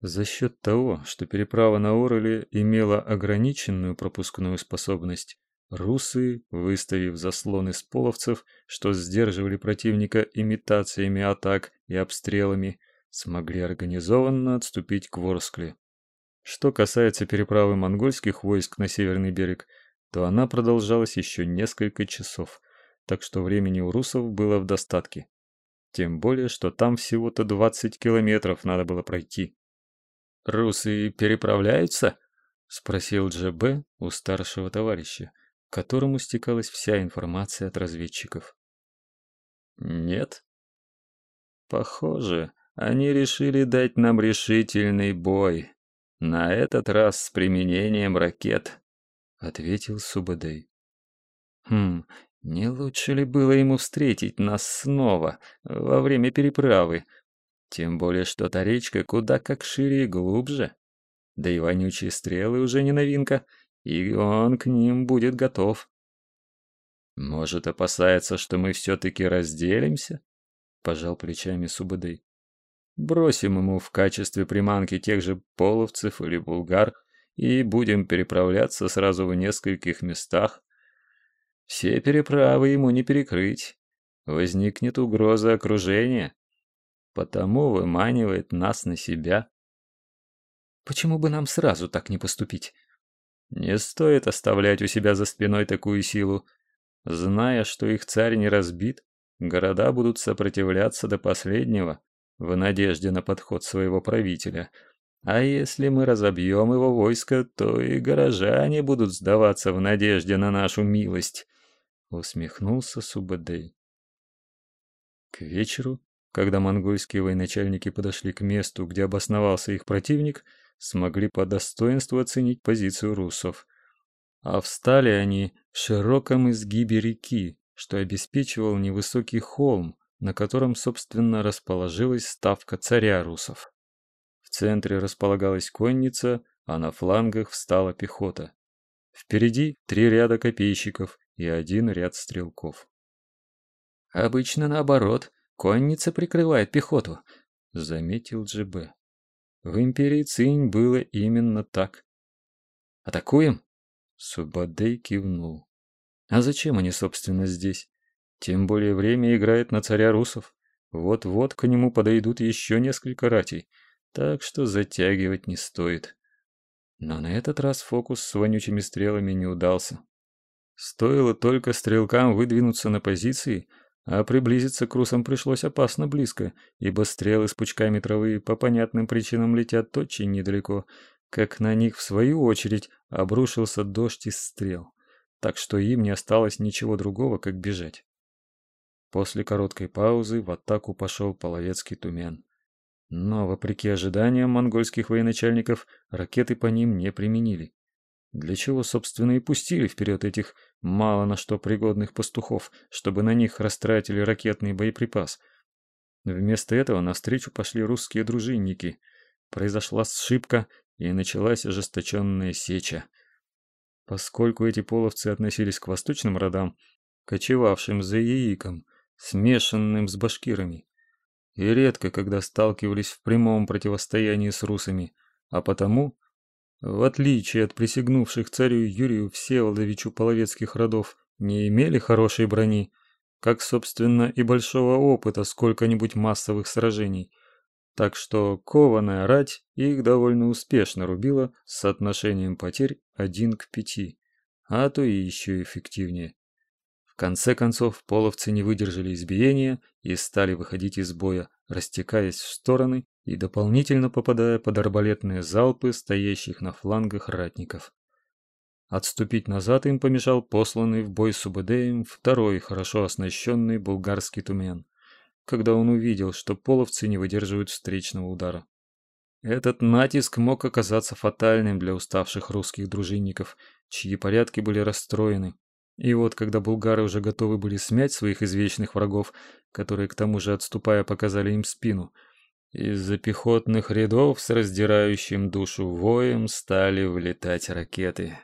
За счет того, что переправа на Ореле имела ограниченную пропускную способность, русы, выставив заслоны с половцев, что сдерживали противника имитациями атак и обстрелами, смогли организованно отступить к Ворскле. Что касается переправы монгольских войск на северный берег, то она продолжалась еще несколько часов, так что времени у русов было в достатке. Тем более, что там всего-то 20 километров надо было пройти. «Русы переправляются?» — спросил ДжБ у старшего товарища, к которому стекалась вся информация от разведчиков. «Нет». «Похоже, они решили дать нам решительный бой. На этот раз с применением ракет», — ответил Субадей. «Хм, не лучше ли было ему встретить нас снова во время переправы?» Тем более, что та речка куда как шире и глубже. Да и вонючие стрелы уже не новинка, и он к ним будет готов. Может, опасается, что мы все-таки разделимся? Пожал плечами Субадей. Бросим ему в качестве приманки тех же половцев или булгар и будем переправляться сразу в нескольких местах. Все переправы ему не перекрыть. Возникнет угроза окружения потому выманивает нас на себя. Почему бы нам сразу так не поступить? Не стоит оставлять у себя за спиной такую силу. Зная, что их царь не разбит, города будут сопротивляться до последнего, в надежде на подход своего правителя. А если мы разобьем его войско, то и горожане будут сдаваться в надежде на нашу милость. Усмехнулся Субадей. К вечеру когда монгольские военачальники подошли к месту, где обосновался их противник, смогли по достоинству оценить позицию русов. А встали они в широком изгибе реки, что обеспечивал невысокий холм, на котором, собственно, расположилась ставка царя русов. В центре располагалась конница, а на флангах встала пехота. Впереди три ряда копейщиков и один ряд стрелков. Обычно наоборот, Конница прикрывает пехоту, заметил ДжБ. В империи Цинь было именно так. Атакуем? Субадей кивнул. А зачем они, собственно, здесь? Тем более время играет на царя русов. Вот-вот к нему подойдут еще несколько ратей, так что затягивать не стоит. Но на этот раз фокус с вонючими стрелами не удался. Стоило только стрелкам выдвинуться на позиции, а приблизиться к русам пришлось опасно близко, ибо стрелы с пучками травы по понятным причинам летят очень недалеко, как на них в свою очередь обрушился дождь из стрел, так что им не осталось ничего другого, как бежать. После короткой паузы в атаку пошел половецкий тумен. Но, вопреки ожиданиям монгольских военачальников, ракеты по ним не применили. Для чего, собственно, и пустили вперед этих мало на что пригодных пастухов, чтобы на них растратили ракетный боеприпас. Вместо этого навстречу пошли русские дружинники. Произошла сшибка, и началась ожесточенная сеча. Поскольку эти половцы относились к восточным родам, кочевавшим за яиком, смешанным с башкирами, и редко когда сталкивались в прямом противостоянии с русами, а потому в отличие от присягнувших царю Юрию Всеволодовичу половецких родов, не имели хорошей брони, как, собственно, и большого опыта сколько-нибудь массовых сражений. Так что кованая рать их довольно успешно рубила с соотношением потерь один к пяти, а то и еще эффективнее. В конце концов, половцы не выдержали избиения и стали выходить из боя, растекаясь в стороны и дополнительно попадая под арбалетные залпы стоящих на флангах ратников. Отступить назад им помешал посланный в бой с Убедеем второй хорошо оснащенный булгарский тумен, когда он увидел, что половцы не выдерживают встречного удара. Этот натиск мог оказаться фатальным для уставших русских дружинников, чьи порядки были расстроены. И вот, когда булгары уже готовы были смять своих извечных врагов, которые к тому же отступая показали им спину, из-за пехотных рядов с раздирающим душу воем стали влетать ракеты.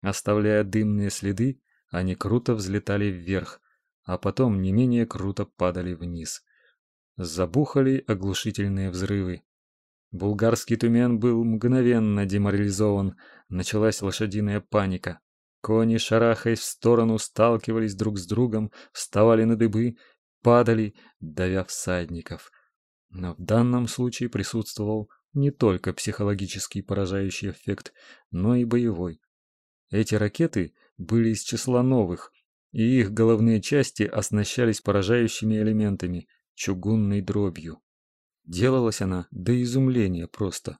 Оставляя дымные следы, они круто взлетали вверх, а потом не менее круто падали вниз. Забухали оглушительные взрывы. Булгарский тумен был мгновенно деморализован, началась лошадиная паника. Кони, шарахаясь в сторону, сталкивались друг с другом, вставали на дыбы, падали, давя всадников. Но в данном случае присутствовал не только психологический поражающий эффект, но и боевой. Эти ракеты были из числа новых, и их головные части оснащались поражающими элементами, чугунной дробью. Делалась она до изумления просто.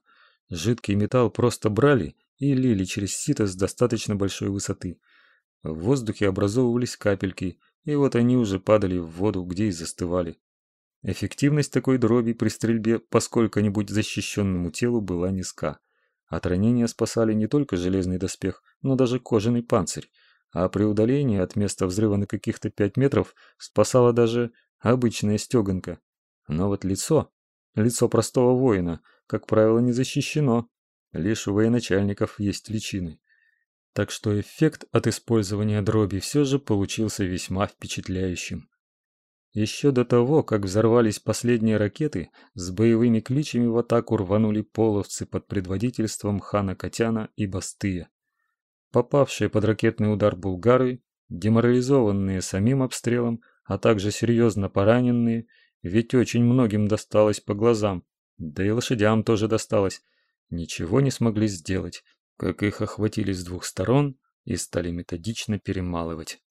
Жидкий металл просто брали и лили через сито с достаточно большой высоты. В воздухе образовывались капельки, и вот они уже падали в воду, где и застывали. Эффективность такой дроби при стрельбе по сколько-нибудь защищенному телу была низка. От ранения спасали не только железный доспех, но даже кожаный панцирь, а при удалении от места взрыва на каких-то 5 метров спасала даже обычная стеганка. Но вот лицо, лицо простого воина, как правило, не защищено. Лишь у военачальников есть личины. Так что эффект от использования дроби все же получился весьма впечатляющим. Еще до того, как взорвались последние ракеты, с боевыми кличами в атаку рванули половцы под предводительством хана Катяна и Бастыя. Попавшие под ракетный удар булгары, деморализованные самим обстрелом, а также серьезно пораненные, ведь очень многим досталось по глазам, да и лошадям тоже досталось, ничего не смогли сделать, как их охватили с двух сторон и стали методично перемалывать.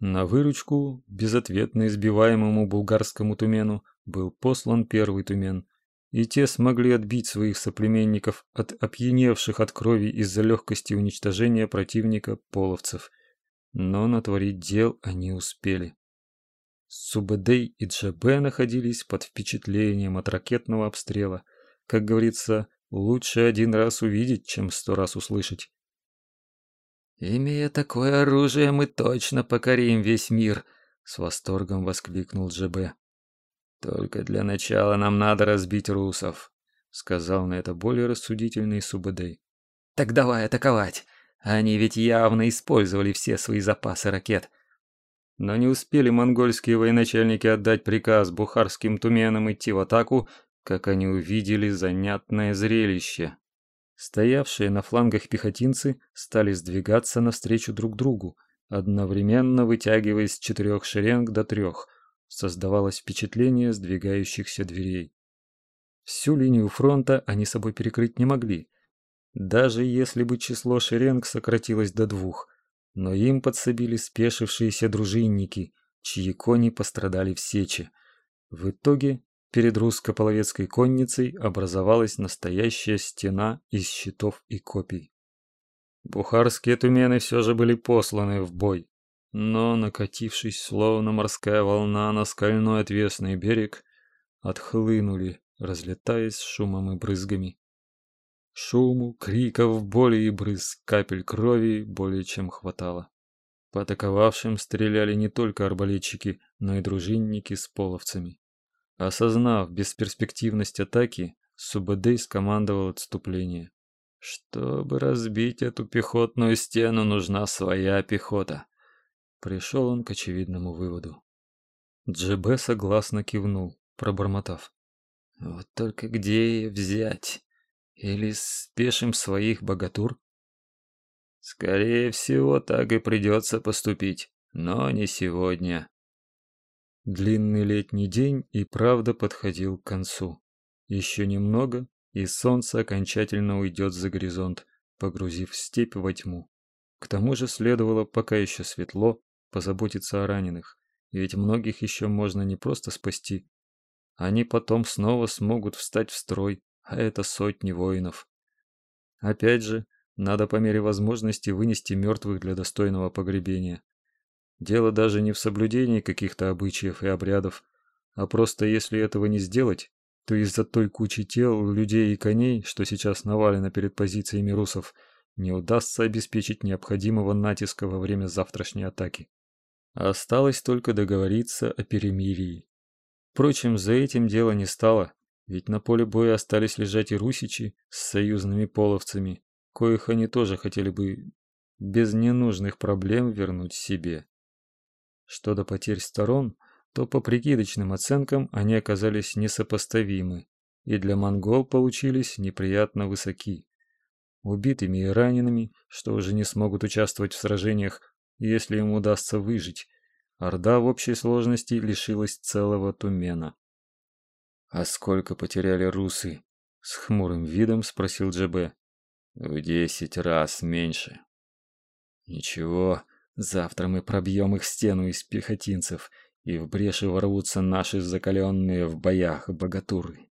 На выручку безответно избиваемому булгарскому тумену был послан первый тумен, и те смогли отбить своих соплеменников от опьяневших от крови из-за легкости уничтожения противника половцев. Но натворить дел они успели. Субэдэй и Джабе находились под впечатлением от ракетного обстрела. Как говорится, лучше один раз увидеть, чем сто раз услышать. «Имея такое оружие, мы точно покорим весь мир!» — с восторгом воскликнул ДЖБ. «Только для начала нам надо разбить русов», — сказал на это более рассудительный Субэдэй. «Так давай атаковать! Они ведь явно использовали все свои запасы ракет». Но не успели монгольские военачальники отдать приказ бухарским туменам идти в атаку, как они увидели занятное зрелище. Стоявшие на флангах пехотинцы стали сдвигаться навстречу друг другу, одновременно вытягиваясь с четырех шеренг до трех. Создавалось впечатление сдвигающихся дверей. Всю линию фронта они собой перекрыть не могли, даже если бы число шеренг сократилось до двух, но им подсобили спешившиеся дружинники, чьи кони пострадали в сече. В итоге Перед русско-половецкой конницей образовалась настоящая стена из щитов и копий. Бухарские тумены все же были посланы в бой, но, накатившись словно морская волна на скальной отвесный берег, отхлынули, разлетаясь шумом и брызгами. Шуму, криков, боли и брызг, капель крови более чем хватало. По атаковавшим стреляли не только арбалетчики, но и дружинники с половцами. Осознав бесперспективность атаки, Субэдэй скомандовал отступление. Чтобы разбить эту пехотную стену, нужна своя пехота. Пришел он к очевидному выводу. Джебе согласно кивнул, пробормотав: "Вот только где ее взять? Или спешим своих богатур?" Скорее всего, так и придется поступить, но не сегодня. Длинный летний день и правда подходил к концу. Еще немного, и солнце окончательно уйдет за горизонт, погрузив степь во тьму. К тому же следовало, пока еще светло, позаботиться о раненых, ведь многих еще можно не просто спасти. Они потом снова смогут встать в строй, а это сотни воинов. Опять же, надо по мере возможности вынести мертвых для достойного погребения. Дело даже не в соблюдении каких-то обычаев и обрядов, а просто если этого не сделать, то из-за той кучи тел, людей и коней, что сейчас навалено перед позициями русов, не удастся обеспечить необходимого натиска во время завтрашней атаки. Осталось только договориться о перемирии. Впрочем, за этим дело не стало, ведь на поле боя остались лежать и русичи с союзными половцами, коих они тоже хотели бы без ненужных проблем вернуть себе. Что до потерь сторон, то по прикидочным оценкам они оказались несопоставимы. и для монгол получились неприятно высоки. Убитыми и ранеными, что уже не смогут участвовать в сражениях, если им удастся выжить, Орда в общей сложности лишилась целого Тумена. «А сколько потеряли русы?» — с хмурым видом спросил ДЖБ. «В десять раз меньше». «Ничего, завтра мы пробьем их стену из пехотинцев, и в бреши ворвутся наши закаленные в боях богатуры».